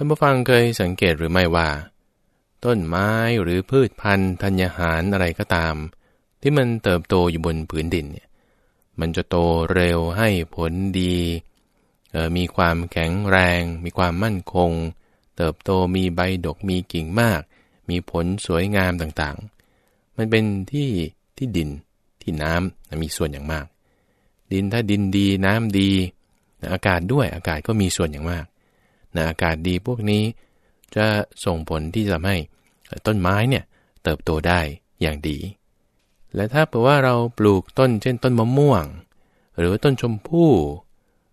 ท่านผู้ฟังเคยสังเกตหรือไม่ว่า ต้นไม้หรือพืชพันธุ์ธัญญาหารอะไรก็ตาม ที่มันเติบโตอยู่บนผืนดินเนี่ยมันจะโตเร็วให้ผลดีมีความแข็งแรง มีความมั่นคง เติบโตมีใบดกมีกิ่งมาก มีผลสวยงามต่างๆ มันเป็นที่ที่ดินที่น้ำมีส่วนอย่างมาก ดินถ้าดินดีน้ำดี อากาศด้วยอากาศก็มีส่วนอย่างมาก นะอากาศดีพวกนี้ จะส่งผลที่จะทำให้ต้นไม้เนี่ยเติบโตได้อย่างดี และถ้าเผื่อว่าเราปลูกต้นเช่นต้นมะม่วง หรือว่าต้นชมพู่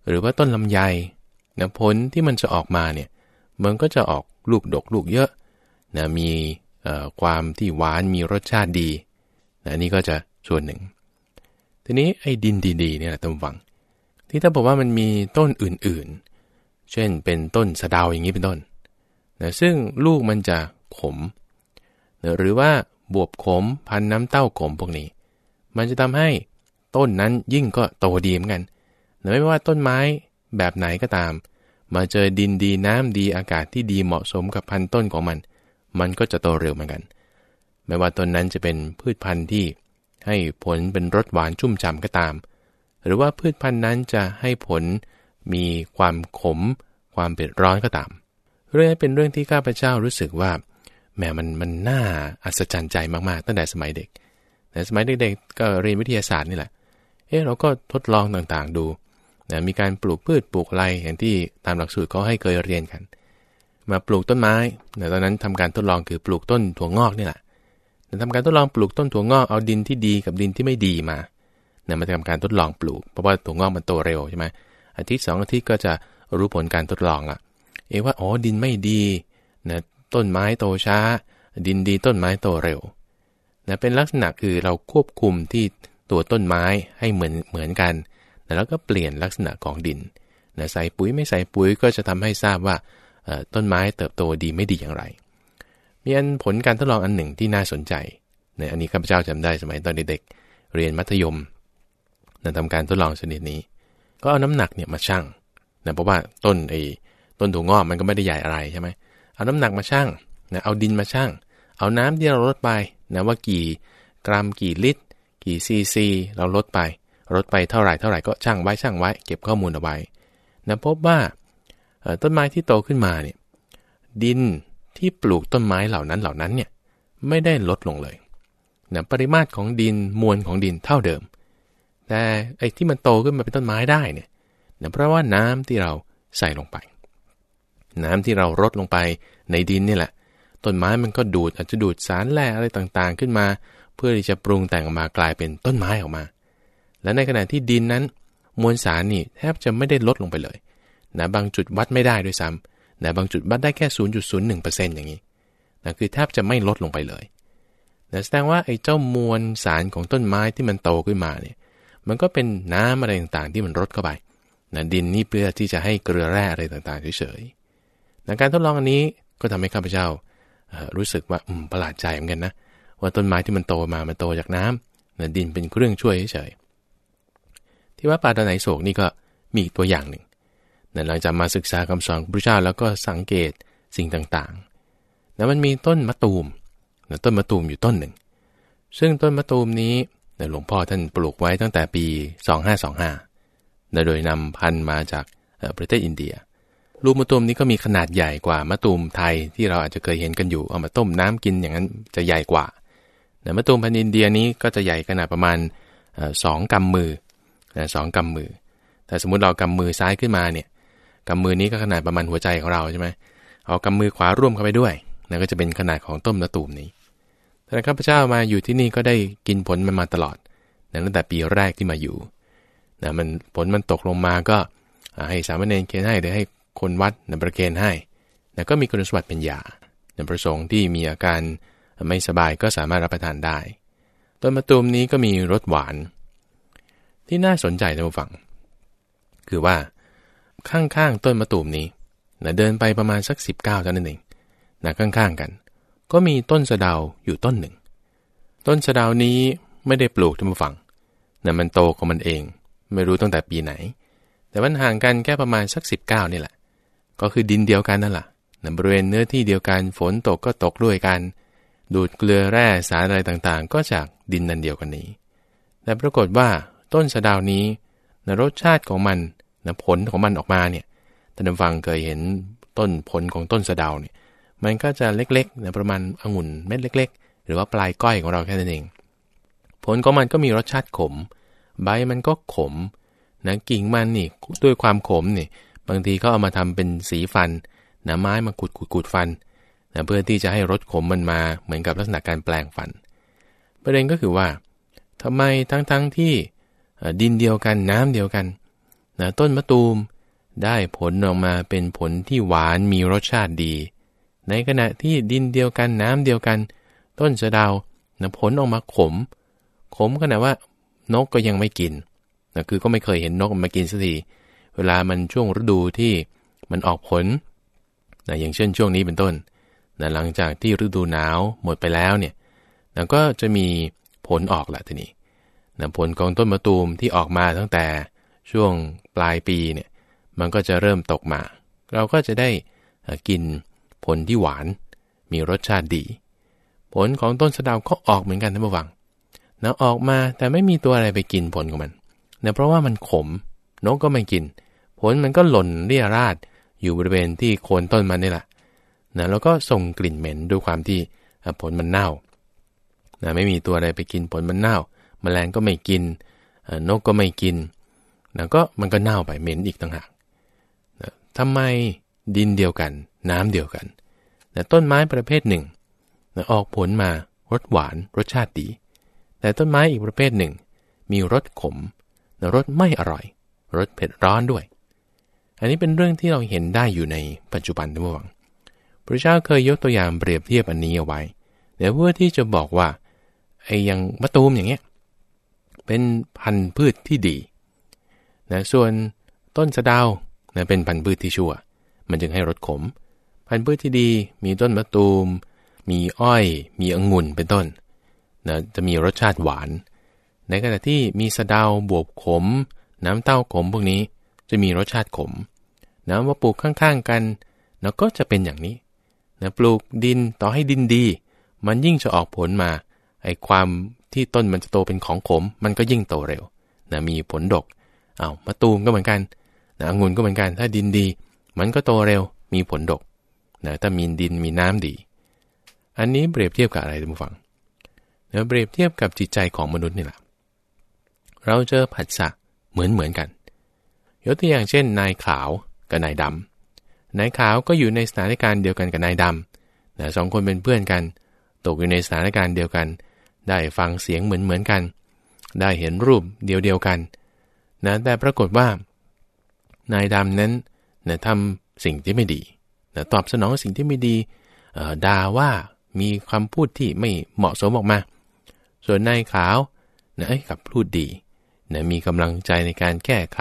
หรือว่าต้นลำไยนะผลที่มันจะออกมาเนี่ยมันก็จะออกลูกดกลูกเยอะนะมีความที่หวานมีรสชาติดีนะนี่ก็จะส่วนหนึ่ง ทีนี้ไอ้ดินดีๆเนี่ยตำวัง ที่ถ้าบอกว่ามันมีต้นอื่นๆ เช่นเป็นต้นสะดาวอย่างนี้เป็นต้นนะซึ่งลูกมันจะขมนะหรือว่าบวบขมพันน้ำเต้าขมพวกนี้ มันจะทำให้ต้นนั้นยิ่งก็โตดีเหมือนกันไม่ว่าต้นไม้แบบไหนก็ตาม มาเจอดินดีน้ำดีอากาศที่ดีเหมาะสมกับพันธุ์ต้นของมัน มันก็จะโตเร็วเหมือนกัน ไม่ว่าต้นนั้นจะเป็นพืชพันธุ์ที่ให้ผลเป็นรสหวานชุ่มฉ่าก็ตาม หรือว่าพืชพันธุ์นั้นจะให้ผล มีความขม ความเผ็ดร้อนก็ตาม เรื่องนี้เป็นเรื่องที่ข้าพเจ้ารู้สึกว่าแหมมันมันน่าอัศจรรย์ใจมากๆ ตั้งแต่สมัยเด็ก แต่สมัยเด็กๆก็เรียนวิทยาศาสตร์นี่แหละ เอ๊ะเราก็ทดลองต่างๆดูนะมีการปลูกพืชปลูกอะไรอย่างที่ตามหลักสูตรเขาให้เคยเรียนกัน มาปลูกต้นไม้นะตอนนั้นทำการทดลองคือปลูกต้นถั่วงอกนี่แหละทำการทดลองปลูกต้นถั่วงอกเอาดินที่ดีกับดินที่ไม่ดีมานะมาทำการทดลองปลูก เพราะว่าถั่วงอกมันโตเร็วใช่ไหม อาทิตย์สองอาทิตย์ก็จะรู้ผลการทดลองละเอว่าอ๋อดินไม่ดีนะต้นไม้โตช้า ดินดีต้นไม้โตเร็วนะเป็นลักษณะคือเราควบคุมที่ตัวต้นไม้ให้เหมือนเหมือนกันแล้วก็เปลี่ยนลักษณะของดินนะใส่ปุ๋ยไม่ใส่ปุ๋ยก็จะทำให้ทราบว่าต้นไม้เติบโตดีไม่ดีอย่างไร มีอันผลการทดลองอันหนึ่งที่น่าสนใจนะอันนี้ข้าพเจ้าจำได้สมัยตอนเด็กๆเรียนมัธยมนะทำการทดลองชนิดนี้ ก็เอาน้ำหนักเนี่ยมาชั่งนะเพราะว่าต้นไอ้ต้นถั่วงอกมันก็ไม่ได้ใหญ่อะไรใช่ไหมเอาน้ำหนักมาชั่งนะเอาดินมาชั่ง เอาน้ำที่เราลดไปนะว่ากี่กรัมกี่ลิตร กี่ซีซีเราลดไปลดไปเท่าไหร่เท่าไหร่ก็ชั่งไว้ชั่งไว้ เก็บข้อมูลเอาไว้นะพบว่าต้นไม้ที่โตขึ้นมาเนี่ยดินที่ปลูกต้นไม้เหล่านั้นเหล่านั้นเนี่ยไม่ได้ลดลงเลยนะปริมาตรของดินมวลของดินเท่าเดิม แต่ไอ้ที่มันโตขึ้นมาเป็นต้นไม้ได้เนี่ยนะเพราะว่าน้ำที่เราใส่ลงไป น้ำที่เรารดลงไปในดินนี่แหละ ต้นไม้มันก็ดูดอาจจะดูดสารแร่อะไรต่างๆ ขึ้นมา เพื่อที่จะปรุงแต่งออกมากลายเป็นต้นไม้ออกมา และในขณะที่ดินนั้น มวลสารนี่แทบจะไม่ได้ลดลงไปเลยนะบางจุดวัดไม่ได้ด้วยซ้ำนะบางจุดวัดได้แค่ 0.01%อย่างนี้นะคือแทบจะไม่ลดลงไปเลยนะแสดงว่าไอ้เจ้ามวลสารของต้นไม้ที่มันโตขึ้นมาเนี่ย มันก็เป็นน้ำอะไรต่างๆ ที่มันรดเข้าไปนะดินนี่เพื่อที่จะให้เกลือแร่อะไรต่างๆเฉยๆนะการทดลองอันนี้ก็ทำให้ข้าพเจ้ารู้สึกว่าประหลาดใจเหมือนกันนะว่าต้นไม้ที่มันโตมา มันโตจากน้ำนะดินเป็นเครื่องช่วยเฉยๆที่ว่าป่าดานไหนโศกนี่ก็มีตัวอย่างหนึ่งนหลังจากมาศึกษาคำสอนของพระเจ้าแล้วก็สังเกตสิ่งต่างๆแล้วมันมีต้นมะตูมต้นมะตูมอยู่ต้นหนึ่ง ซึ่งต้นมะตูมนี้ หลวงพ่อท่านปลูกไว้ตั้งแต่ปี 2525 โดยนำพันธุ์มาจากประเทศอินเดีย ลูกมะตูมนี้ก็มีขนาดใหญ่กว่ามะตูมไทยที่เราอาจจะเคยเห็นกันอยู่ เอามาต้มน้ำกินอย่างนั้นจะใหญ่กว่าแต่มะตูมพันธุ์อินเดียนี้ก็จะใหญ่ขนาดประมาณสองกำมือนะสองกำมือ แต่สมมุติเรากำมือซ้ายขึ้นมาเนี่ยกำมือนี้ก็ขนาดประมาณหัวใจของเราใช่ไหมเอากำมือขวาร่วมเข้าไปด้วยนั่นก็จะเป็นขนาดของต้มละตูมนี้ แต่ข้าพเจ้ามาอยู่ที่นี่ก็ได้กินผลมันมาตลอดตั้งแต่ปีแรกที่มาอยู่นะมันผลมันตกลงมาก็ให้สามเณรเคนให้หรือให้คนวัดนประเคนให้นะก็มีคุณสมบัติเป็นยาในประสงค์ที่มีอาการไม่สบายก็สามารถรับประทานได้ ต้นมะตูมนี้ก็มีรสหวาน ที่น่าสนใจท่านผู้ฟัง คือว่าข้างๆต้นมะตูมนี้นะเดินไปประมาณสัก 19เท่านั้นเองนะข้างๆกัน ก็มีต้นสะดาวอยู่ต้นหนึ่ง ต้นสะดาวนี้ไม่ได้ปลูกท่านผู้ฟังนะมันโตของมันเอง ไม่รู้ตั้งแต่ปีไหน แต่มันห่างกันแค่ประมาณสัก 19นี่แหละ ก็คือดินเดียวกันนั่นแหละนะบริเวณเนื้อที่เดียวกัน ฝนตกก็ตกด้วยกัน ดูดเกลือแร่สารอะไรต่างๆ ก็จากดินนันเดียวกันนี้ แต่ปรากฏว่าต้นสะดาวนี้นะรสชาติของมันนะผลของมันออกมาเนี่ยท่านฟังเคยเห็นต้นผลของต้นสะดาวเนี่ย มันก็จะเล็กๆนะประมาณองุ่นเม็ดเล็ก ๆ หรือว่าปลายก้อยของเราแค่นั้นเอง ผลของมันก็มีรสชาติขม ใบมันก็ขมนะกิ่งมันนี่ด้วยความขมนี่บางทีก็เอามาทำเป็นสีฟันนะไม้มาขุดขุดขุดฟันนะเพื่อที่จะให้รสขมมันมาเหมือนกับลักษณะการแปลงฟัน ประเด็นก็คือว่าทำไมทั้งๆทที่ดินเดียวกันน้ำเดียวกันนะต้นมะตูมได้ผลออกมาเป็นผลที่หวานมีรสชาติดี ในขณะที่ดินเดียวกันน้ำเดียวกัน ต้นสะดาวนะผลออกมาขม ขมขนาดว่านกก็ยังไม่กินนะคือก็ไม่เคยเห็นนกมากินสักทีเวลามันช่วงฤดูที่มันออกผลนะอย่างเช่นช่วงนี้เป็นต้นนะหลังจากที่ฤดูหนาวหมดไปแล้วเนี่ยนะก็จะมีผลออกละทีนี้นะผลของต้นมะตูมที่ออกมาตั้งแต่ช่วงปลายปีเนี่ยมันก็จะเริ่มตกมา เราก็จะได้กิน ผลที่หวาน มีรสชาติดี ผลของต้นสะดาวก็ออกเหมือนกันท่านผู้ฟังนะออกมาแต่ไม่มีตัวอะไรไปกินผลของมันเนะเพราะว่ามันขมนกก็ไม่กิน ผลมันก็หล่นเรี่ยราดอยู่บริเวณที่โคนต้นมันนี่แหละนะแล้วก็ส่งกลิ่นเหม็นด้วยความที่ผลมันเน่านะไม่มีตัวอะไรไปกินผลมันเน่าแมลงก็ไม่กินนกก็ไม่กินนะก็มันก็เน่าไปเหม็นอีกต่างหากนะทำไม ดินเดียวกัน น้ำเดียวกันนะต้นไม้ประเภทหนึ่งออกผลมารสหวานรสชาติดี แต่ต้นไม้อีกประเภทหนึ่ง มีรสขมนะรสไม่อร่อย รสเผ็ดร้อนด้วย อันนี้เป็นเรื่องที่เราเห็นได้อยู่ในปัจจุบันทั้งหมดพระเจ้าเคยยกตัวอย่างเปรียบเทียบอันนี้เอาไว้เดี๋ยวเพื่อที่จะบอกว่าไอ้ยังมะตูมอย่างเงี้ยเป็นพันธุ์พืชที่ดีนะส่วนต้นสะดาวนะเป็นพันธุ์พืชที่ชั่ว มันจึงให้รสขม พันธุ์พืชที่ดีมีต้นมะตูม มีอ้อย มีองุ่นเป็นต้นนะจะมีรสชาติหวาน ในขณะที่มีสะดาวบวบขม น้ำเต้าขมพวกนี้จะมีรสชาติขมนะว่าปลูกข้างๆกันนะก็จะเป็นอย่างนี้นะปลูกดินต่อให้ดินดี มันยิ่งจะออกผลมาไอ้ความที่ต้นมันจะโตเป็นของขม มันก็ยิ่งโตเร็วนะมีผลดกเอามะตูมก็เหมือนกันนะองุ่นก็เหมือนกัน ถ้าดินดี มันก็โตเร็วมีผลดกนะถ้ามีดินมีน้ำดี อันนี้เปรียบเทียบกับอะไรท่านผู้ฟังนะเปรียบเทียบกับจิตใจของมนุษย์นี่แหละเราเจอผัสสะเหมือนเหมือนกันยกตัวอย่างเช่น นายขาวกับนายดำนายขาวก็อยู่ในสถานการณ์เดียวกันกับนายดำนะสองคนเป็นเพื่อนกัน ตกอยู่ในสถานการณ์เดียวกัน ได้ฟังเสียงเหมือนเหมือนกัน ได้เห็นรูปเดียวเดียวกันนะแต่ปรากฏว่า นายดำนั้น นะทำสิ่งที่ไม่ดีนะตอบสนองสิ่งที่ไม่ดีด่าว่ามีคำพูดที่ไม่เหมาะสมออกมา ส่วนนายขาวนะกับพูดดีนะมีกำลังใจในการแก้ไข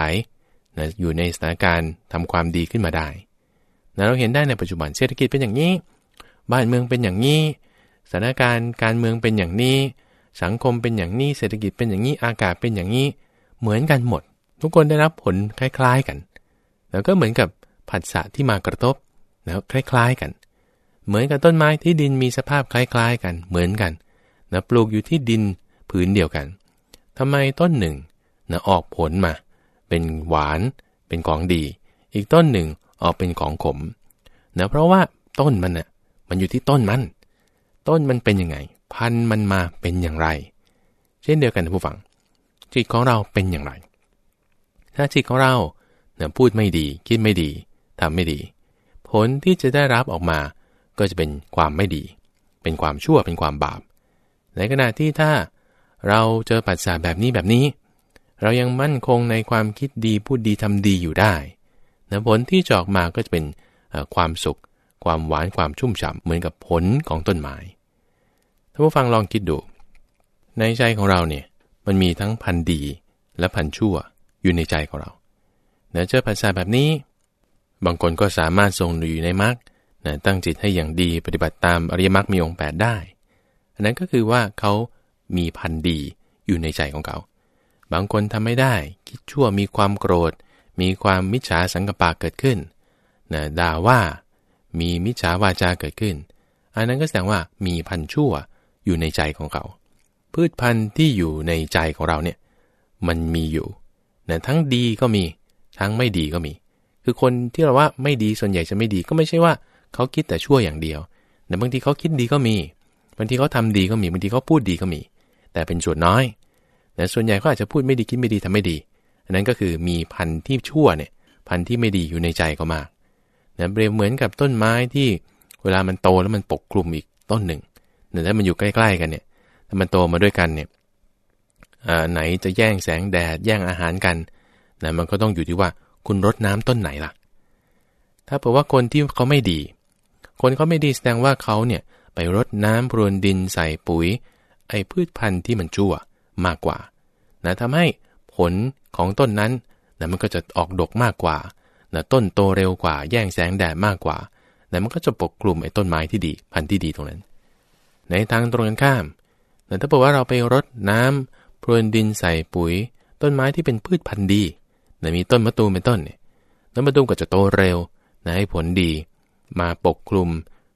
นะอยู่ในสถานการณ์ทำความดีขึ้นมาได้นะเราเห็นได้ในปัจจุบันเศรษฐกิจเป็นอย่างนี้ บ้านเมืองเป็นอย่างนี้ สถานการณ์การเมืองเป็นอย่างนี้ สังคมเป็นอย่างนี้ เศรษฐกิจเป็นอย่างนี้ อากาศเป็นอย่างนี้ เหมือนกันหมด ทุกคนได้รับผลคล้าย ๆกัน แล้วก็เหมือนกับผัสสะที่มากระทบแล้วคล้าย ๆกัน เหมือนกับต้นไม้ที่ดินมีสภาพคล้าย ๆ กันเหมือนกันนะปลูกอยู่ที่ดินผืนเดียวกันทำไมต้นหนึ่งนะออกผลมา เป็นหวานเป็นของดี อีกต้นหนึ่งออกเป็นของขมนะเพราะว่าต้นมันนะ่ะมันอยู่ที่ต้นมัน ต้นมันเป็นยังไง พันมันมาเป็นอย่างไร เช่นเดียวกันนะผู้ฟัง จิตของเราเป็นอย่างไร ถ้าจิตของเรา นี่ยพูดไม่ดี คิดไม่ดีทำไม่ดี ผลที่จะได้รับออกมาก็จะเป็นความไม่ดี เป็นความชั่วเป็นความบาป ในขณะที่ถ้าเราเจอปัจจัยแบบนี้แบบนี้ เรายังมั่นคงในความคิดดีพูดดีทำดีอยู่ได้นะผลที่จะออกมาก็จะเป็นความสุข ความหวานความชุ่มฉ่ำเหมือนกับผลของต้นไม้ถ้านผู้ฟังลองคิดดู ในใจของเราเนี่ยมันมีทั้งพันดีและพันชั่วอยู่ในใจของเรา นะเจอภาษาแบบนี้ บางคนก็สามารถทรงอยู่ในมรรคนะตั้งจิตให้อย่างดีปฏิบัติตามอริยมรรคมีองค์ 8 ได้ อันนั้นก็คือว่าเขามีพันดีอยู่ในใจของเขา บางคนทำไม่ได้ คิดชั่วมีความโกรธ มีความมิจฉาสังกปะเกิดขึ้นนะด่าว่า มีมิจฉาวาจาเกิดขึ้น อันนั้นก็แสดงว่ามีพันชั่วอยู่ในใจของเขา พืชพันธุ์ที่อยู่ในใจของเราเนี่ยมันมีอยู่นะทั้งดีก็มี ทั้งไม่ดีก็มี คือคนที่เราว่าไม่ดีส่วนใหญ่จะไม่ดีก็ไม่ใช่ว่าเขาคิดแต่ชั่วอย่างเดียวแต่บางทีเขาคิดดีก็มี บางทีเขาทาดีก็มี บางทีเขาพูดดีก็มี แต่เป็นส่วนน้อย แต่ส่วนใหญ่เขาอาจจะพูดไม่ดีคิดไม่ดีทำไม่ดี อันนั้นก็คือมีพันธุ์ที่ชั่วเนี่ยพันธุ์ที่ไม่ดีอยู่ในใจก็มากนะเปรียบเหมือนกับต้นไม้ที่เวลามันโตแล้วมันปกคลุมอีกต้นหนึ่งแต่ถ้ามันอยู่ใกล้ๆกันเนี่ย ถ้ามันโตมาด้วยกันเนี่ยไหนจะแย่งแสงแดดแย่งอาหารกัน นะมันก็ต้องอยู่ที่ว่าคุณรดน้ำต้นไหนล่ะ ถ้าเผื่อว่าคนที่เขาไม่ดี คนเขาไม่ดีแสดงว่าเขาเนี่ยไปรดน้ำพรวนดินใส่ปุ๋ย ไอ้พืชพันธุ์ที่มันชั่วมากกว่านะทำให้ผลของต้นนั้นนะมันก็จะออกดกมากกว่านะต้นโตเร็วกว่า แย่งแสงแดดมากกว่านะมันก็จะปกกลุ่มไอ้ต้นไม้ที่ดี พันธุ์ที่ดีตรงนั้น ในทางตรงกันข้ามแต่ถ้าบอกว่าเราไปรดน้ำพรวนดินใส่ปุ๋ย ต้นไม้ที่เป็นพืชพันธุ์ดี นะมีต้นมะตูมเป็นต้นเนี่ยต้นมะตูมก็จะโตเร็วนะให้ผลดี มาปกคลุม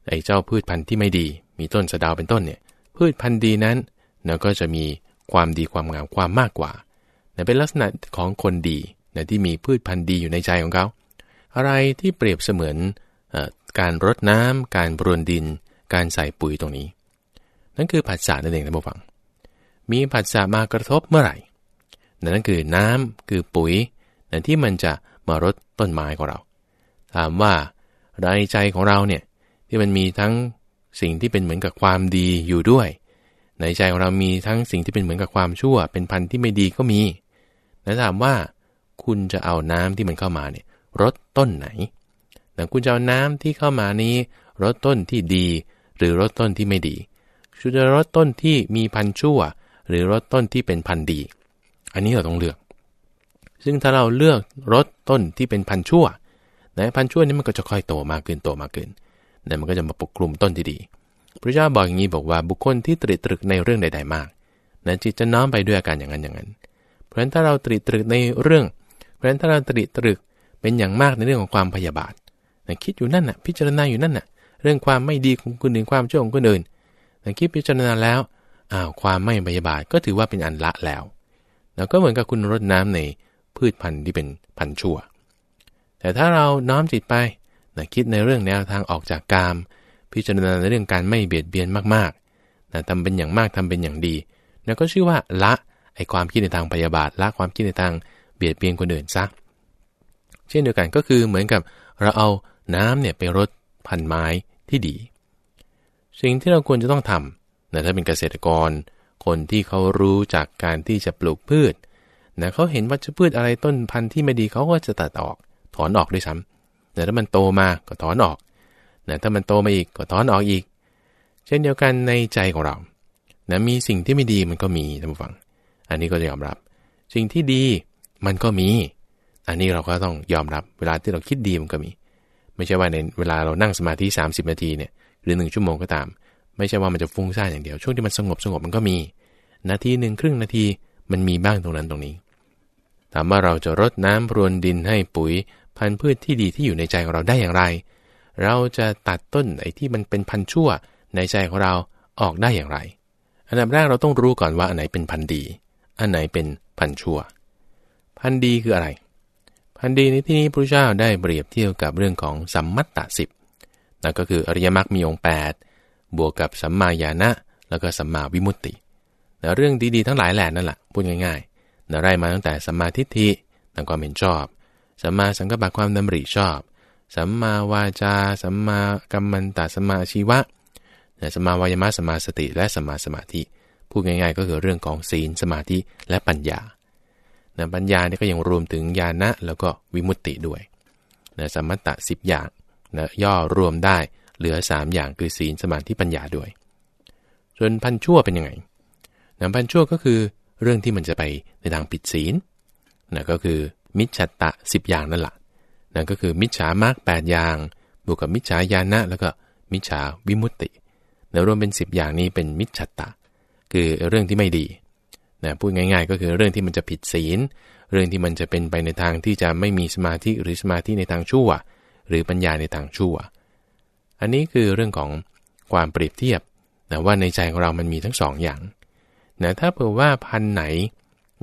ไอ้เจ้าพืชพันธุ์ที่ไม่ดี มีต้นสะดาวเป็นต้นเนี่ย พืชพันธุ์ดีนั้นเนะก็จะมีความดีความงามความมากกว่านะเป็นลักษณะของคนดีนะที่มีพืชพันธุ์ดีอยู่ในใจของเขา อะไรที่เปรียบเสมือนการรดน้ำการบรวนดิน การใส่ปุ๋ยตรงนี้ นั่นคือผัสสะนั่นเองท่านผู้ฟัง มีผัสสะมากระทบเมื่อไหร่ นั่นคือน้ำคือปุ๋ย นั่ที่มันจะมารดต้นไม้ของเรา ถามว่าในใจของเราเนี่ยที่มันมีทั้งสิ่งที่เป็นเหมือนกับความดีอยู่ด้วย ในใจของเรามีทั้งสิ่งที่เป็นเหมือนกับความชั่ว เป็นพันธุ์ที่ไม่ดีก็มีแต่ถามว่า คุณจะเอาน้ำที่มันเข้ามาเนี่ยรดต้นไหนแต่คุณจะเอาน้ำที่เข้ามานี้รดต้นที่ดี หรือรดต้นที่ไม่ดีคุณจะรดต้นที่มีพันธุ์ชั่ว หรือรดต้นที่เป็นพันธุ์ดี อันนี้เราต้องเลือก ซึ่งถ้าเราเลือกรดต้นที่เป็นพันชั่วในพันชั่วนี้มันก็จะค่อยโตมากขึ้นโตมากขึ้นแต่มันก็จะมาปกคลุมต้นที่ดี พระเจ้าบอกอย่างนี้บอกว่าบุคคลที่ตรีตรึกในเรื่องใด ๆ มากนะจิตจะน้อมไปด้วยอาการอย่างนั้นอย่างนั้น เพราะฉะนั้นถ้าเราตรีตรึกในเรื่อง เพราะฉะนั้นถ้าเราตรีตรึกเป็นอย่างมากในเรื่องของความพยาบาทนะคิดอยู่นั่นน่ะพิจารณาอยู่นั่นน่ะเรื่องความไม่ดีของคนอื่นความชั่วของคนอื่นนะคิดพิจารณาแล้วอ้าวความไม่พยาบาทก็ถือว่าเป็นอันละแล้วแล้วก็เหมือนกับคุณรดน้ำใน พืชพันธุ์ที่เป็นพันธุ์ชั่ว แต่ถ้าเราน้อมจิตไปนะคิดในเรื่องแนวทางออกจากกาม พิจารณาในเรื่องการไม่เบียดเบียนมากๆนะทำเป็นอย่างมากทำเป็นอย่างดี แล้วก็ชื่อว่าละไอความคิดในทางพยาบาทละความคิดในทางเบียดเบียนคนอื่นซะ เช่นเดียวกันก็คือเหมือนกับเราเอาน้ำเนี่ยไปรดพันไม้ที่ดี สิ่งที่เราควรจะต้องทำนะถ้าเป็นเกษตรกร คนที่เขารู้จากการที่จะปลูกพืช นะเขาเห็นวัชพืชอะไรต้นพันธุ์ที่ไม่ดีเขาก็จะตัดออก ถอนออกด้วยซ้ำนะถ้ามันโตมาก็ถอนออกนะถ้ามันโตมาอีกก็ถอนออกอีก เช่นเดียวกันในใจของเรานะมีสิ่งที่ไม่ดีมันก็มีท่านผู้ฟัง อันนี้ก็จะยอมรับ สิ่งที่ดีมันก็มี อันนี้เราก็ต้องยอมรับเวลาที่เราคิดดีมันก็มี ไม่ใช่ว่าในเวลาเรานั่งสมาธิ 30 นาทีเนี่ยหรือหนึ่งชั่วโมงก็ตาม ไม่ใช่ว่ามันจะฟุ้งซ่านอย่างเดียวช่วงที่มันสงบสงบมันก็มี นาทีหนึ่งครึ่งนาทีมันมีบ้างตรงนั้นตรงนี้ ถามว่าเราจะรดน้ำพรวนดินให้ปุ๋ย พันธุ์พืชที่ดีที่อยู่ในใจของเราได้อย่างไร เราจะตัดต้นไอ้ที่มันเป็นพันธุ์ชั่ว ในใจของเราออกได้อย่างไร อันดับแรกเราต้องรู้ก่อนว่าอันไหนเป็นพันธุ์ดี อันไหนเป็นพันธุ์ชั่ว พันธุ์ดีคืออะไร พันดีในที่นี้พระเจ้าได้เปรียบเทียบกับเรื่องของสัมมัตตสิบนั่นก็คืออริยมรรคมีองค์8บวกกับสัมมาญาณะแล้วก็สัมมาวิมุตตินะเรื่องดีๆทั้งหลายแหล่นั่นแหละพูดง่ายๆ นะไล่มาตั้งแต่สัมมาทิฏฐินั่นความเห็นชอบสัมมาสังกัปปะความดำริชอบสัมมาวาจาสัมมากัมมันตสัมมาชีวะนะสัมมาวายมะสัมมาสติ และสัมมาสมาธิ พูดง่ายๆ ก็คือเรื่องของศีลสมาธิและปัญญานะปัญญาเนี่ยก็ยังรวมถึงญาณะแล้วก็วิมุตติด้วยนะสมตะสิบอย่างนะย่อรวมได้เหลือ 3 อย่างคือศีลสมาธิปัญญาด้วย ส่วนพันชั่วเป็นยังไงนะพันชั่วก็คือ เรื่องที่มันจะไปในทางผิดศีลนะก็คือมิจฉาตะสิบอย่างนั่นแหละนั่นก็คือมิจฉามากแปดอย่าง บวกกับมิจฉาญาณะ แล้วก็มิจฉาวิมุตตินะรวมเป็น 10 อย่างนี้เป็นมิจฉาตะ คือเรื่องที่ไม่ดีนะพูดง่าย ๆ ก็คือเรื่องที่มันจะผิดศีล เรื่องที่มันจะเป็นไปในทางที่จะไม่มีสมาธิหรือสมาธิในทางชั่ว หรือปัญญาในทางชั่ว อันนี้คือเรื่องของความเปรียบเทียบนะว่าในใจของเรามันมีทั้งสองอย่าง นะถ้าเผื่อว่าพันไหน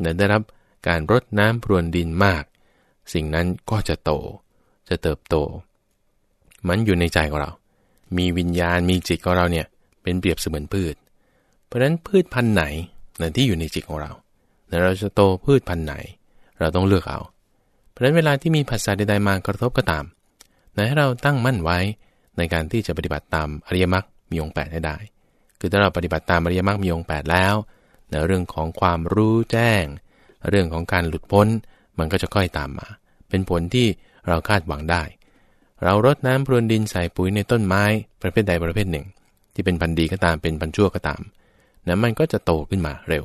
นะได้รับการรดน้ำพรวนดินมาก สิ่งนั้นก็จะโต จะเติบโต มันอยู่ในใจของเรา มีวิญญาณมีจิตของเราเนี่ยเป็นเปรียบเสมือนพืช เพราะฉะนั้นพืชพันธุ์ไหนนะที่อยู่ในจิตของเรานะเราจะโตพืชพันธุ์ไหน เราต้องเลือกเอา เพราะฉะนั้นเวลาที่มีภาษาใดๆมากระทบก็ตามนะให้เราตั้งมั่นไว้ในการที่จะปฏิบัติตามอริยมรรคมีองค์แปดให้ได้ คือถ้าเราปฏิบัติตามอริยมรรคมีองค์แปดแล้ว ในเรื่องของความรู้แจ้ง เรื่องของการหลุดพ้นมันก็จะค่อยตามมา เป็นผลที่เราคาดหวังได้ เรารดน้ำพรวนดินใส่ปุ๋ยในต้นไม้ประเภทใดประเภทหนึ่ง ที่เป็นพันธุ์ดีก็ตามเป็นพันชั่วก็ตามนะมันก็จะโตขึ้นมาเร็ว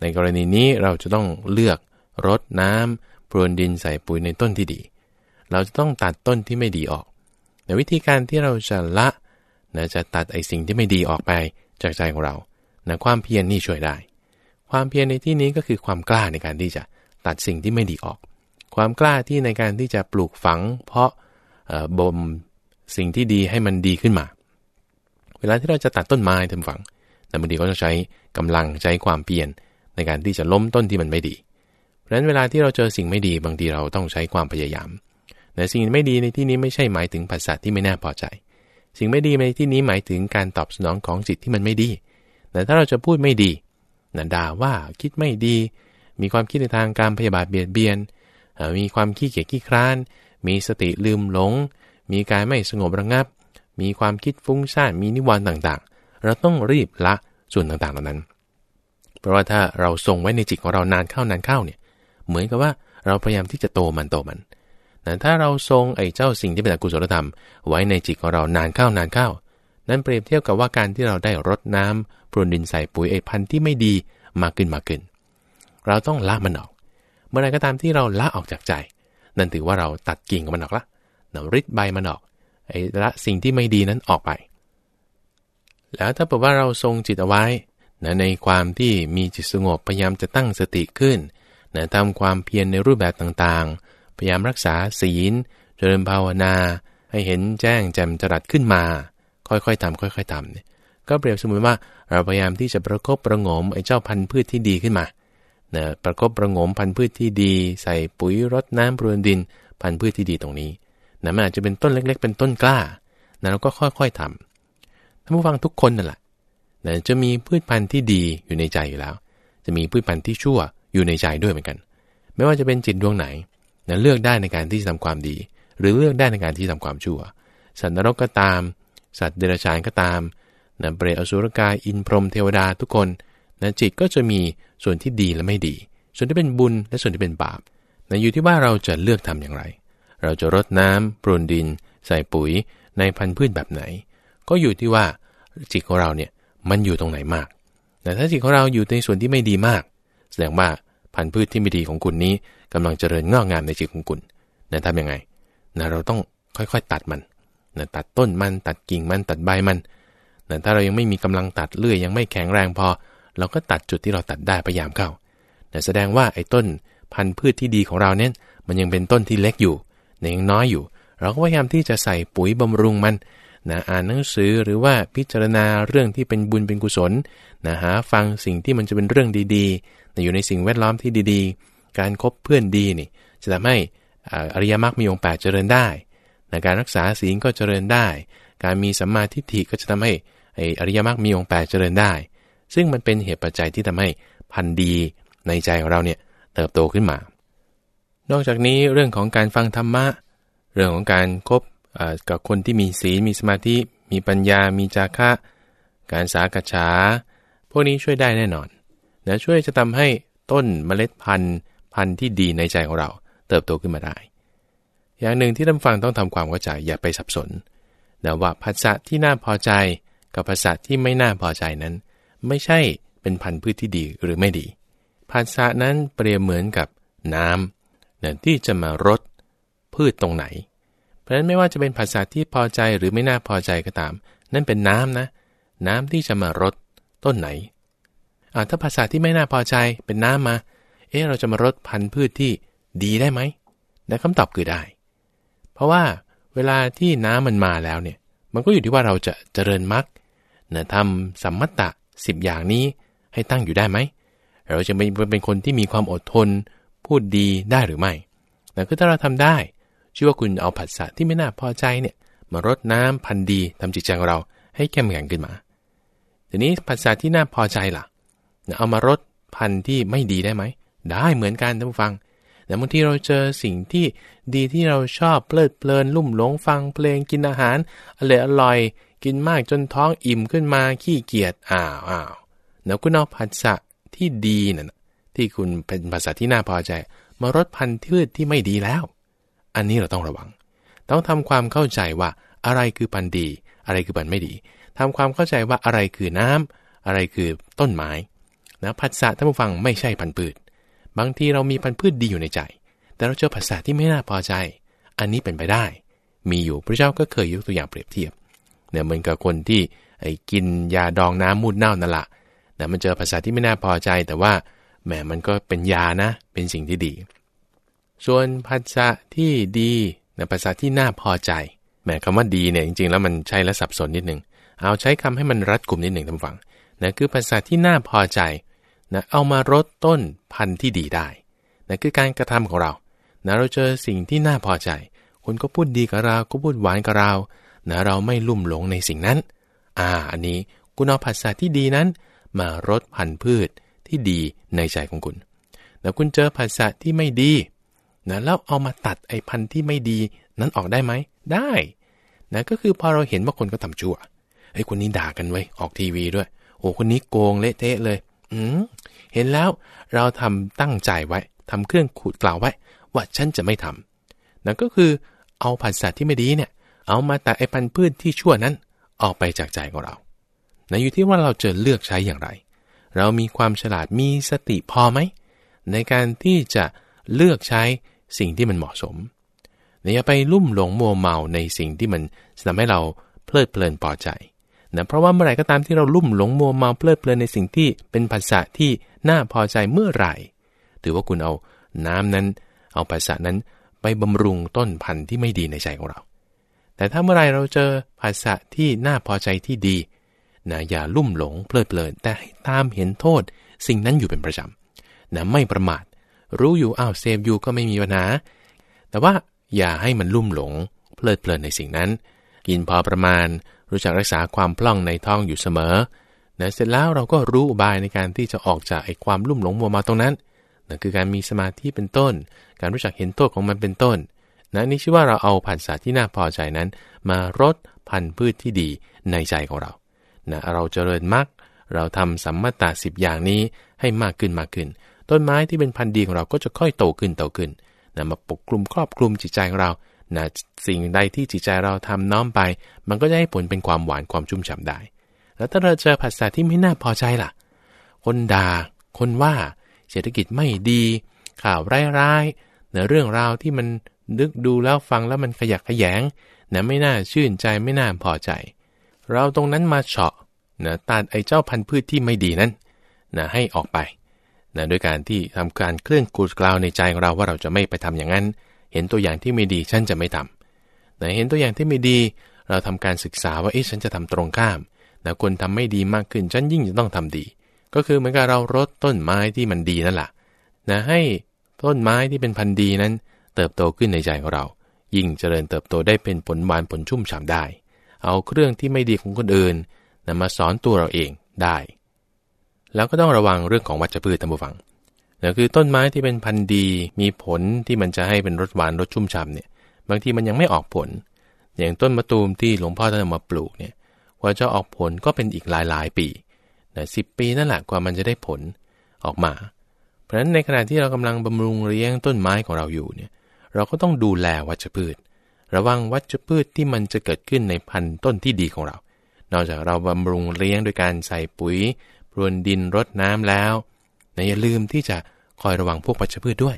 ในกรณีนี้เราจะต้องเลือกรดน้ำพรวนดินใส่ปุ๋ยในต้นที่ดี เราจะต้องตัดต้นที่ไม่ดีออกในวิธีการที่เราจะละนะจะตัดไอสิ่งที่ไม่ดีออกไปจากใจของเรา นะความเพียรนนี่ช่วยได้ ความเพียรในที่นี้ก็คือความกล้าในการที่จะตัดสิ่งที่ไม่ดีออก ความกล้าที่ในการที่จะปลูกฝัง เพราะบ่มสิ่งที่ดีให้มันดีขึ้นมา เวลาที่เราจะตัดต้นไม้ทำฝังแต่บางทีก็จะใช้กำลังใช้ความเพียรในการที่จะล้มต้นที่มันไม่ดี เพราะฉะนั้นเวลาที่เราเจอสิ่งไม่ดีบางทีเราต้องใช้ความพยายามแต่สิ่งไม่ดีในที่นี้ไม่ใช่หมายถึงภาษาที่ไม่น่าพอใจ สิ่งไม่ดีในที่นี้หมายถึงการตอบสนองของจิตที่มันไม่ดี แต่ถ้าเราจะพูดไม่ดีนะด่าว่าคิดไม่ดี มีความคิดในทางการพยาบาทเบียดเบียน มีความขี้เกียจขี้คร้าน มีสติลืมหลง มีการไม่สงบระงับ มีความคิดฟุ้งซ่าน มีนิวรณ์ต่างๆ เราต้องรีบละส่วนต่างๆเหล่านั้น เพราะว่าถ้าเราทรงไว้ในจิตของเรานานเข้านานเข้าเนี่ย เหมือนกับว่าเราพยายามที่จะโตมันโตมันแต่ถ้าเราทรงไอ้เจ้าสิ่งที่เป็นอกุศลธรรม ไว้ในจิตของเรานานเข้านานเข้า นั่นเปรียบเทียบกับว่าการที่เราได้รดน้ำรนดินใส่ปุ๋ยไอพันธุ์ที่ไม่ดีมากขึ้นมากขึ้น เราต้องละมันออก เมื่อไรก็ตามที่เราละออกจากใจ นั่นถือว่าเราตัดกิ่งมันออกละเราริดใบมันออก ไอ้ละสิ่งที่ไม่ดีนั้นออกไป แล้วถ้าบอกว่าเราทรงจิตเอาไว้นะในความที่มีจิตสงบพยายามจะตั้งสติขึ้นนะทำความเพียรในรูปแบบต่างๆ พยายามรักษาศีล เจริญภาวนา ให้เห็นแจ้งแจ่มจรัสขึ้นมา ค่อยๆทำค่อยๆทำเนี่ยก็เปรียบเสมือนว่าเราพยายามที่จะประคบประงมไอ้เจ้าพันธุ์พืชที่ดีขึ้นมานะประคบประงมพันธุ์พืชที่ดี ใส่ปุ๋ยรดน้ำปรวนดิน พันธุ์พืชที่ดีตรงนี้นะมันอาจจะเป็นต้นเล็ก ๆ เป็นต้นกล้านะเราก็ค่อยๆทำท่านผู้ฟังทุกคนนั่นแหละนะจะมีพืชพันธุ์ที่ดีอยู่ในใจอยู่แล้ว จะมีพืชพันธุ์ที่ชั่วอยู่ในใจด้วยเหมือนกัน ไม่ว่าจะเป็นจิตดวงไหนนะเลือกได้ในการที่จะทำความดี หรือเลือกได้ในการที่ทำความชั่วสัตว์นรกก็ตาม สัตว์เดรัจฉานก็ตามนะเปรตอสุรกายอินพรหมเทวดาทุกคนนะจิตก็จะมีส่วนที่ดีและไม่ดี ส่วนที่เป็นบุญและส่วนที่เป็นบาปนะอยู่ที่ว่าเราจะเลือกทำอย่างไร เราจะรดน้ำปรนดิน ใส่ปุ๋ย ในพันธุ์พืชแบบไหน ก็อยู่ที่ว่าจิตของเราเนี่ยมันอยู่ตรงไหนมาก แต่ถ้าจิตของเราอยู่ในส่วนที่ไม่ดีมาก แสดงว่าพันธุ์พืชที่ไม่ดีของคุณนี้กำลังเจริญงอกงามในจิตของคุณนะทำยังไงนะเราต้องค่อยๆตัดมัน นะตัดต้นมันตัดกิ่งมันตัดใบมันแต่ถ้าเรายังไม่มีกำลังตัดเลื่อยยังไม่แข็งแรงพอ เราก็ตัดจุดที่เราตัดได้พยายามเข้าแต่แสดงว่าไอ้ต้นพันธุ์พืชที่ดีของเราเนี่ยมันยังเป็นต้นที่เล็กอยู่ยังน้อยอยู่ เราก็พยายามที่จะใส่ปุ๋ยบำรุงมันนะอ่านหนังสือหรือว่าพิจารณาเรื่องที่เป็นบุญเป็นกุศลนะหาฟังสิ่งที่มันจะเป็นเรื่องดีๆนะอยู่ในสิ่งแวดล้อมที่ดีๆ การครบเพื่อนดีนี่จะทำให้อริยมรรคมีองค์แปดเจริญได้ นะการรักษาศีลก็เจริญได้ การมีสัมมาทิฏฐิก็จะทำให้ไออริยมรรคมีองค์แปดเจริญได้ ซึ่งมันเป็นเหตุปัจจัยที่ทำให้พันธุ์ดีในใจของเราเนี่ยเติบโตขึ้นมา นอกจากนี้เรื่องของการฟังธรรมะ เรื่องของการครบกับคนที่มีศีลมีสมาธิ มีปัญญา มีจาคะ การสากฉา พวกนี้ช่วยได้แน่นอนนะช่วยจะทำให้ต้นเมล็ดพันธุ์พันธุ์ที่ดีในใจของเรา เติบโตขึ้นมาได้ อย่างหนึ่งที่ท่านฟังต้องทำความเข้าใจอย่าไปสับสนนะว่าภาษาที่น่าพอใจ กับภาษาที่ไม่น่าพอใจนั้น ไม่ใช่เป็นพันธุ์พืชที่ดีหรือไม่ดี ภาษานั้นเปรียบเหมือนกับน้ำเนี่ยที่จะมารดพืชตรงไหน เพราะฉะนั้นไม่ว่าจะเป็นภาษาที่พอใจหรือไม่น่าพอใจก็ตาม นั่นเป็นน้ำนะ น้ำที่จะมารดต้นไหนอ่าถ้าภาษาที่ไม่น่าพอใจเป็นน้ำมา เอ๊ะเราจะมารดพันธุ์พืชที่ดีได้ไหมและคำตอบคือได้ เพราะว่าเวลาที่น้ำมันมาแล้วเนี่ย มันก็อยู่ที่ว่าเราจะเจริญมรรคนะทำสัมมัตตะสิบอย่างนี้ให้ตั้งอยู่ได้ไหม เราจะเป็นเป็นคนที่มีความอดทน พูดดีได้หรือไม่นะคือถ้าเราทำได้ ชื่อว่าคุณเอาผัสสะที่ไม่น่าพอใจเนี่ย มารดน้ำพันดีทำจิตใจของเราให้เข้มแข็งขึ้นมา ทีนี้ผัสสะที่น่าพอใจล่ะเอามารดพันที่ไม่ดีได้ไหม ได้เหมือนกันท่านผู้ฟัง แต่บางทีเราเจอสิ่งที่ดีที่เราชอบเพลิดเพลินลุ่มหลงฟังเพลงกินอาหารอร่อยอร่อย กินมากจนท้องอิ่มขึ้นมาขี้เกียจอ้าวอ้าวแล้วคุณเอาผัสสะที่ดีน่ะที่คุณเป็นภาษาที่น่าพอใจ มารดพันธุ์พืชที่ไม่ดีแล้ว อันนี้เราต้องระวัง ต้องทำความเข้าใจว่าอะไรคือพันธุ์ดี อะไรคือพันธุ์ไม่ดีทำความเข้าใจว่าอะไรคือน้ำอะไรคือต้นไม้นะผัสสะท่านผู้ฟังไม่ใช่พันธุ์พืช บางทีเรามีพันธุ์พืชดีอยู่ในใจ แต่เราเจอผัสสะที่ไม่น่าพอใจ อันนี้เป็นไปได้ มีอยู่พระเจ้าก็เคยยกตัวอย่างเปรียบเทียบเนี่ยเหมือนกับคนที่ไอ้กินยาดองน้ำมูดเน่านั่นแหละนะมันเจอภาษาที่ไม่น่าพอใจ แต่ว่าแหมมันก็เป็นยานะ เป็นสิ่งที่ดี ส่วนภาษาที่ดีนะภาษาที่น่าพอใจแหมคำว่าดีเนี่ยจริงๆ แล้วมันใช้และสับสนนิดนึงเอาใช้คำให้มันรัดกลุ่มนิดหนึ่งท่านฟังนะคือภาษาที่น่าพอใจ นะเอามารดต้นพันธุ์ที่ดีได้นะคือการกระทำของเรานะเราเจอสิ่งที่น่าพอใจ คนก็พูดดีกับเราก็พูดหวานกับเรานะเราไม่ลุ่มหลงในสิ่งนั้น อ่า อันนี้คุณเอาภาษาที่ดีนั้น มารดพันธุ์พืชที่ดีในใจของคุณแล้วคุณเจอภาษาที่ไม่ดีนะแล้วเอามาตัดไอ้พันธุ์ที่ไม่ดีนั้นออกได้ไหม ได้นะก็คือพอเราเห็นว่าคนก็ทำชั่วไอ้คนนี้ด่ากันไว้ออกทีวีด้วย โอ้คนนี้โกงเละเทะเลย อืมเห็นแล้วเราทำตั้งใจไว้ทำเครื่องขูดกล่าวไว้ ว่าฉันจะไม่ทำนั่นก็คือเอาภาษาที่ไม่ดีเนี่ย เอามาตัดไอ้พันธุ์พืชที่ชั่วนั้น ออกไปจากใจของเรานะอยู่ที่ว่าเราจะเลือกใช้อย่างไร เรามีความฉลาดมีสติพอไหม ในการที่จะเลือกใช้สิ่งที่มันเหมาะสมอย่าไปลุ่มหลงมัวเมาในสิ่งที่มันทำให้เราเพลิดเพลินพอใจ นะเพราะว่าเมื่อไหร่ก็ตามที่เราลุ่มหลงมัวเมาเพลิดเพลินในสิ่งที่เป็นภาษาที่น่าพอใจเมื่อไหร่ ถือว่าคุณเอาน้ำนั้น เอาภาษานั้นไปบำรุงต้นพันธุ์ที่ไม่ดีในใจของเรา แต่ถ้าเมื่อไรเราเจอภาษาที่น่าพอใจที่ดีนะอย่าลุ่มหลงเพลิดเพลิน แต่ให้ตามเห็นโทษ สิ่งนั้นอยู่เป็นประจำนะไม่ประมาท รู้อยู่อ้าวเซฟอยู่ก็ไม่มีปัญหา แต่ว่าอย่าให้มันลุ่มหลง เพลิดเพลินในสิ่งนั้น กินพอประมาณ รู้จักรักษาความพล่องในท้องอยู่เสมอนะเสร็จแล้วเราก็รู้อุบายในการที่จะออกจากไอ้ความลุ่มหลงมัวมาตรงนั้นนั่นคือการมีสมาธิเป็นต้น การรู้จักเห็นโทษของมันเป็นต้นนะนี่ชื่อว่าเราเอาผัสสะที่น่าพอใจนั้น มารดพันธุ์พืชที่ดีในใจของเรานะเราเจริญมรรคเราทำสัมมาตาสิบอย่างนี้ให้มากขึ้นมากขึ้น ต้นไม้ที่เป็นพันธุ์ดีของเราก็จะค่อยโตขึ้นโตขึ้นนะมาปกคลุมครอบคลุมจิตใจของเรา นะสิ่งใดที่จิตใจเราทำน้อมไป มันก็จะให้ผลเป็นความหวานความชุ่มฉ่าได้ แล้วถ้าเราเจอภาษาที่ไม่น่าพอใจล่ะ คนด่า คนว่า เศรษฐกิจไม่ดี ข่าวร้ายๆเนื้อเรื่องราวที่มันนึกดูแล้วฟังแล้วมันขยักขยงนะไม่น่าชื่นใจไม่น่าพอใจ เราตรงนั้นมาเฉาะนะตัดไอ้เจ้าพันธุ์พืชที่ไม่ดีนั้นนะให้ออกไปนะโดยการที่ทำการเคลื่อนกูดกล่าวในใจของเราว่าเราจะไม่ไปทำอย่างนั้น เห็นตัวอย่างที่ไม่ดีฉันจะไม่ทำนะเห็นตัวอย่างที่ไม่ดี เราทำการศึกษาว่าเอ๊ะฉันจะทำตรงข้ามนะคนทำไม่ดีมากขึ้นฉันยิ่งจะต้องทำดี ก็คือเหมือนกับเรารดต้นไม้ที่มันดีนั่นแหละนะให้ต้นไม้ที่เป็นพันธุ์ดีนั้น เติบโตขึ้นในใจของเรา ยิ่งเจริญเติบโตได้เป็นผลหวานผลชุ่มฉ่าได้ เอาเครื่องที่ไม่ดีของคนอื่นนำมาสอนตัวเราเองได้ แล้วก็ต้องระวังเรื่องของวัชพืชตามบูฟัง นั่คือต้นไม้ที่เป็นพันธุ์ดีมีผลที่มันจะให้เป็นรสหวานรสชุ่มฉ่าเนี่ยบางทีมันยังไม่ออกผล อย่างต้นมะตูมที่หลวงพ่อท่านมาปลูกเนี่ยกว่าจะออกผลก็เป็นอีกหลายหลายปีนะสิปีนั่นแหละกว่ามันจะได้ผลออกมา เพราะฉะนั้นในขณะที่เรากำลังบำรุงเลี้ยงต้นไม้ของเราอยู่เนี่ยเราก็ต้องดูแลวัชพืช ระวังวัชพืชที่มันจะเกิดขึ้นในพันธุ์ต้นที่ดีของเรา นอกจากเราบำรุงเลี้ยงโดยการใส่ปุ๋ยพรวนดินรดน้ำแล้วนะอย่าลืมที่จะ คอยระวังพวกวัชพืชด้วย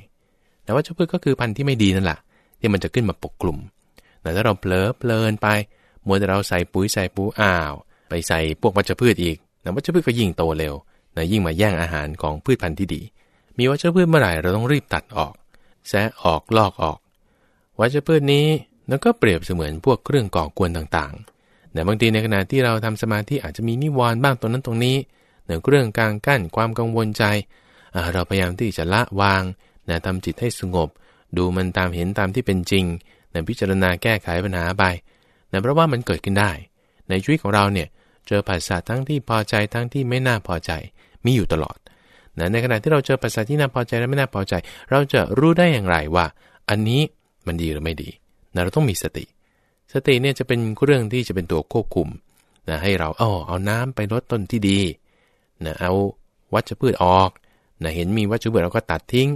แต่วัชพืชก็คือพันธุ์ที่ไม่ดีนั่นแหละที่มันจะขึ้นมาปกกลุ่มแต่ถ้าเราเผลอเพลินไปมัวแต่เราใส่ปุ๋ยใส่ปูอ้าว ไปใส่พวกวัชพืชอีกนะวัชพืชก็ยิ่งโตเร็วนะยิ่งมาแย่งอาหารของพืชพันธุ์ที่ดี มีวัชพืชเมื่อไหร่เราต้องรีบตัดออกแซะออกลอกออก วัชพืชนี้แล้วก็เปรียบเสมือนพวกเครื่องก่อกวนต่างๆ แต่บางทีในขณะที่เราทำสมาธิอาจจะมีนิวรณ์บ้างตรงนั้นตรงนี้เนื่องเรื่องกลางกั้นความกังวลใจ เราพยายามที่จะละวางนะทำจิตให้สงบ ดูมันตามเห็นตามที่เป็นจริงนะพิจารณาแก้ไขปัญหาไปนะเพราะว่ามันเกิดขึ้นได้ ในชีวิตของเราเนี่ยเจอภาษาทั้งที่พอใจทั้งที่ไม่น่าพอใจมีอยู่ตลอดนะในขณะที่เราเจอภาษาที่น่าพอใจและไม่น่าพอใจ เราจะรู้ได้อย่างไรว่า อันนี้มันดีหรือไม่ดีนะเราต้องมีสติ สติเนี่ยจะเป็นเรื่องที่จะเป็นตัวควบคุมนะให้เราเอ๋อเอาน้ำไปลดต้นที่ดีนะเอาวัชพืชออก นะเห็นมีวัชพืชเราก็ตัดทิ้ง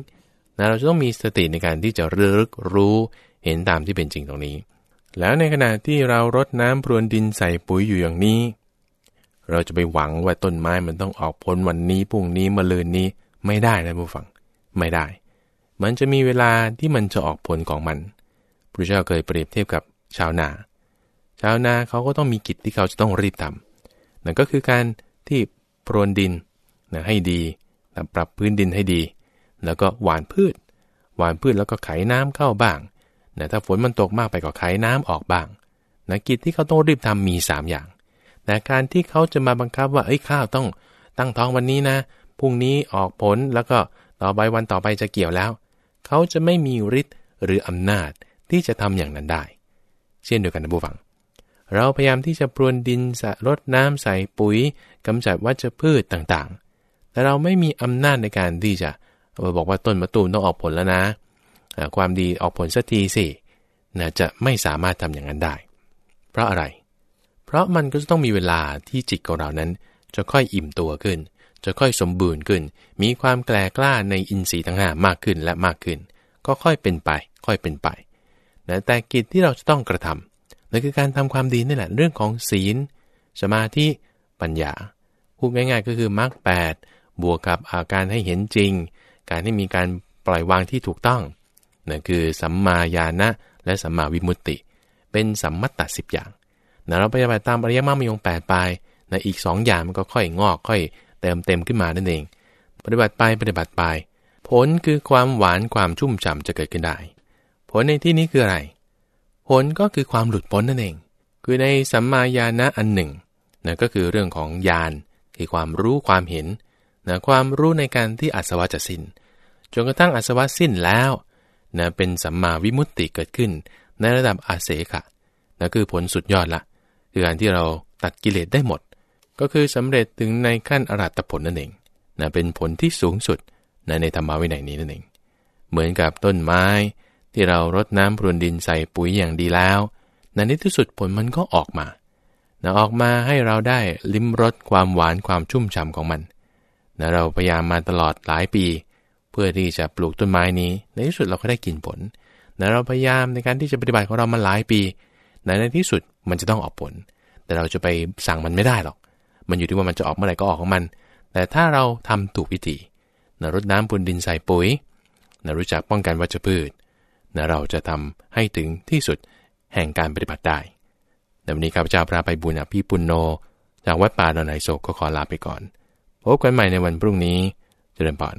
นะเราจะต้องมีสติในการที่จะรึกรู้เห็นตามที่เป็นจริงตรงนี้ แล้วในขณะที่เรารดน้ำพรวนดินใส่ปุ๋ยอยู่อย่างนี้ เราจะไปหวังว่าต้นไม้มันต้องออกผลวันนี้พรุ่งนี้มะรืนนี้ไม่ได้นะผู้ฟังไม่ได้ มันจะมีเวลาที่มันจะออกผลของมันพระเจ้าเคยเปรียบเทียบกับชาวนา ชาวนาเขาก็ต้องมีกิจที่เขาจะต้องรีบทำนั่นก็คือการที่พรวนดินนะให้ดี ปรับพื้นดินให้ดี แล้วก็หว่านพืช หว่านพืชแล้วก็ไขน้ำเข้าบ้างนะถ้าฝนมันตกมากไปก็ไขน้ำออกบ้างนะกิจที่เขาต้องรีบทำมี 3 อย่างแต่การที่เขาจะมาบังคับว่า เอ้ยข้าวต้องตั้งท้องวันนี้นะ พรุ่งนี้ออกผลแล้วก็ต่อไปวันต่อไปจะเกี่ยวแล้ว เขาจะไม่มีฤทธิ์หรืออำนาจที่จะทำอย่างนั้นได้ เช่นเดียวกันนะบูฟัง เราพยายามที่จะปรวนดินสรดน้ำใส่ปุ๋ยกำจัดวัชพืชต่างๆ แต่เราไม่มีอำนาจในการที่จะบอกว่าต้นมะตูมต้องออกผลแล้วนะ ความดีออกผลสักทีสินะจะไม่สามารถทำอย่างนั้นได้ เพราะอะไร เพราะมันก็จะต้องมีเวลาที่จิตของเรานั้น จะค่อยอิ่มตัวขึ้น จะค่อยสมบูรณ์ขึ้น มีความแกล้กล้าในอินทรีย์ทั้งห้ามากขึ้นและมากขึ้น ก็ค่อยเป็นไป ค่อยเป็นไปนะแต่กิจที่เราจะต้องกระทำนั่นคือการทำความดีนี่แหละเรื่องของศีล สมาธิ ปัญญา พูดง่ายๆก็คือมรรคแปด บวกกับอาการให้เห็นจริง การให้มีการปล่อยวางที่ถูกต้องนั่นคือสัมมาญาณะและสัมมาวิมุตติ เป็นสัมมัตตสิบอย่างนะเราปฏิบัติตามอริยมรรคมีองค์แปดไปนะอีกสองอย่างมันก็ค่อยงอกค่อยเติมเต็มขึ้นมานั่นเอง ปฏิบัติไปปฏิบัติไป ผลคือความหวานความชุ่มฉ่าจะเกิดขึ้นได้ ผลในที่นี้คืออะไร ผลก็คือความหลุดพ้นนั่นเอง คือในสัมมาญาณะอันหนึ่งนะก็คือเรื่องของญาณคือความรู้ความเห็น นะความรู้ในการที่อัศวะจะสิ้น จนกระทั่งอัศวะสิ้นแล้วนะเป็นสัมมาวิมุตติเกิดขึ้น ในระดับอาเสขะนะคือผลสุดยอดละคือการที่เราตัดกิเลสได้หมด ก็คือสำเร็จถึงในขั้นอรัตผลนั่นเองนะเป็นผลที่สูงสุดนะในธรรมวินัยนี้นั่นเอง เหมือนกับต้นไม้ที่เรารดน้ำพรวนดินใส่ปุ๋ยอย่างดีแล้วในที่สุดผลมันก็ออกมานะออกมาให้เราได้ลิ้มรสความหวานความชุ่มฉ่าของมัน นะเราพยายามมาตลอดหลายปี เพื่อที่จะปลูกต้นไม้นี้ ในที่สุดเราก็ได้กินผลนะเราพยายามในการที่จะปฏิบัติของเรามาหลายปีนะในที่สุดมันจะต้องออกผล แต่เราจะไปสั่งมันไม่ได้หรอก มันอยู่ที่ว่ามันจะออกเมื่อไหร่ก็ออกของมัน แต่ถ้าเราทำถูกวิธีนะรดน้ำพรวนดินใส่ปุ๋ยนะรู้จักป้องกันวัชพืชนะเราจะทำให้ถึงที่สุดแห่งการปฏิบัติได้ในวันนี้ข้าพเจ้าพระไปบุญอภิปุณโน จากวัดป่าดอนไหโศกก็ขอลาไปก่อน พบกันใหม่ในวันพรุ่งนี้ เจริญพร